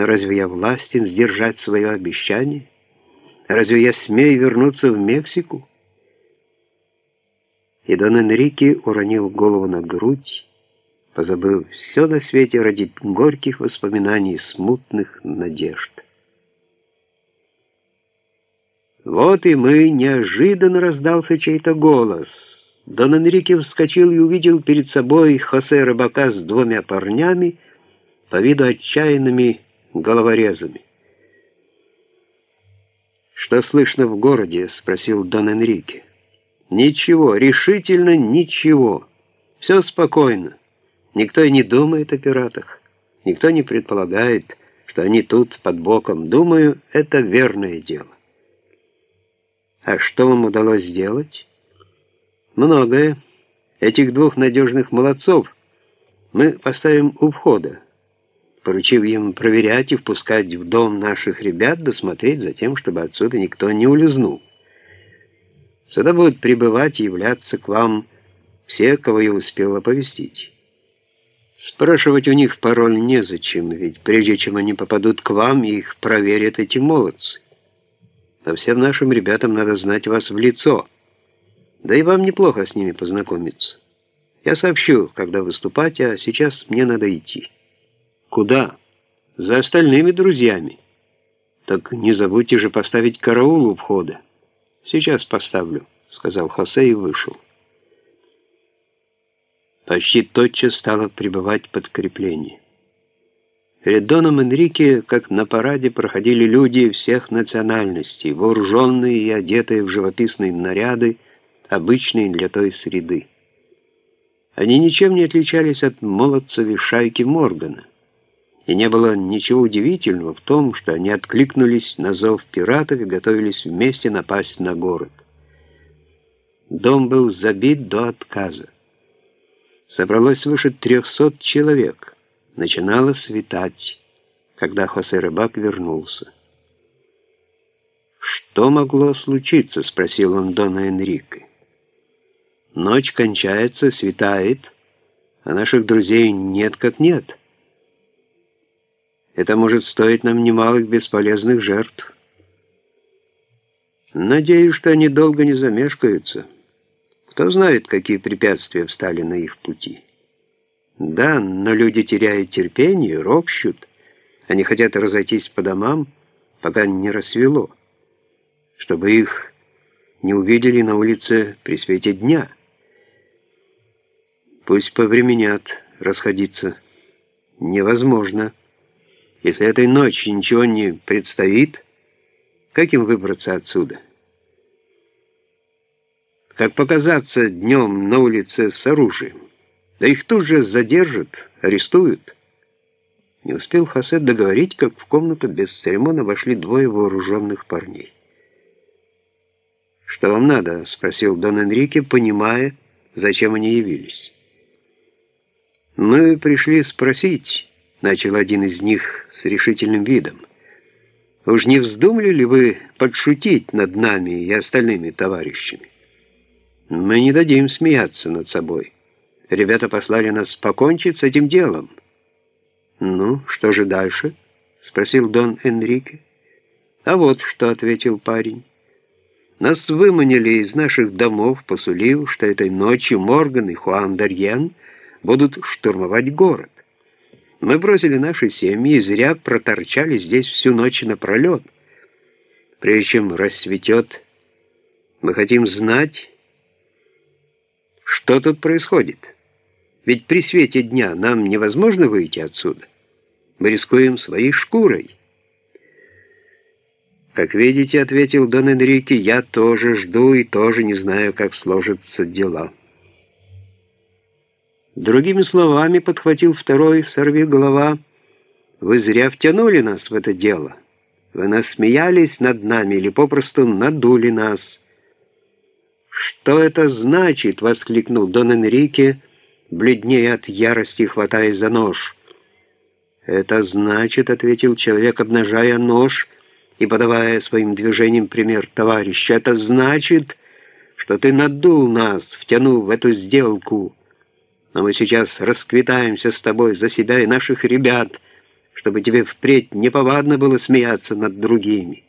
Но разве я властен сдержать свое обещание? Разве я смею вернуться в Мексику? И Дон Энрике уронил голову на грудь, позабыв все на свете ради горьких воспоминаний, смутных надежд. Вот и мы, неожиданно раздался чей-то голос. Дон Энрике вскочил и увидел перед собой Хосе Рыбака с двумя парнями, по виду отчаянными головорезами. «Что слышно в городе?» — спросил Дон Энрике. «Ничего, решительно ничего. Все спокойно. Никто и не думает о пиратах. Никто не предполагает, что они тут под боком. Думаю, это верное дело». «А что вам удалось сделать?» «Многое. Этих двух надежных молодцов мы поставим у входа поручив им проверять и впускать в дом наших ребят, досмотреть за тем, чтобы отсюда никто не улизнул. Сюда будут прибывать и являться к вам все, кого я успел оповестить. Спрашивать у них пароль незачем, ведь прежде чем они попадут к вам, их проверят эти молодцы. А всем нашим ребятам надо знать вас в лицо. Да и вам неплохо с ними познакомиться. Я сообщу, когда выступать, а сейчас мне надо идти». Куда? За остальными друзьями. Так не забудьте же поставить караул у входа. Сейчас поставлю, сказал Хосе и вышел. Почти тотчас стало прибывать подкрепление. Перед Доном Энрике, как на параде, проходили люди всех национальностей, вооруженные и одетые в живописные наряды, обычные для той среды. Они ничем не отличались от молодцев и шайки Моргана. И не было ничего удивительного в том, что они откликнулись на зов пиратов и готовились вместе напасть на город. Дом был забит до отказа. Собралось свыше трехсот человек. Начинало светать, когда Хосе Рыбак вернулся. «Что могло случиться?» — спросил он Дона Энрике. «Ночь кончается, светает, а наших друзей нет как нет». Это может стоить нам немалых бесполезных жертв. Надеюсь, что они долго не замешкаются. Кто знает, какие препятствия встали на их пути. Да, но люди теряют терпение, ропщут. Они хотят разойтись по домам, пока не рассвело, чтобы их не увидели на улице при свете дня. Пусть повременят расходиться. Невозможно. Если этой ночью ничего не предстоит, как им выбраться отсюда? Как показаться днем на улице с оружием? Да их тут же задержат, арестуют. Не успел Хасет договорить, как в комнату без церемона вошли двое вооруженных парней. «Что вам надо?» — спросил Дон Энрике, понимая, зачем они явились. «Мы пришли спросить...» начал один из них с решительным видом. «Уж не вздумали ли вы подшутить над нами и остальными товарищами? Мы не дадим смеяться над собой. Ребята послали нас покончить с этим делом». «Ну, что же дальше?» — спросил Дон Энрике. «А вот что», — ответил парень. «Нас выманили из наших домов, посулив, что этой ночью Морган и Хуан Дарьен будут штурмовать город. Мы бросили наши семьи и зря проторчали здесь всю ночь напролет. Прежде чем рассветет, мы хотим знать, что тут происходит. Ведь при свете дня нам невозможно выйти отсюда. Мы рискуем своей шкурой. «Как видите, — ответил Дон Энрике, — я тоже жду и тоже не знаю, как сложатся дела». Другими словами, подхватил второй сорви голова, вы зря втянули нас в это дело. Вы насмеялись над нами или попросту надули нас. «Что это значит?» — воскликнул Дон Энрике, бледнее от ярости, хватаясь за нож. «Это значит», — ответил человек, обнажая нож и подавая своим движением пример товарища, «это значит, что ты надул нас, втянув в эту сделку». Но мы сейчас расквитаемся с тобой за себя и наших ребят, чтобы тебе впредь неповадно было смеяться над другими.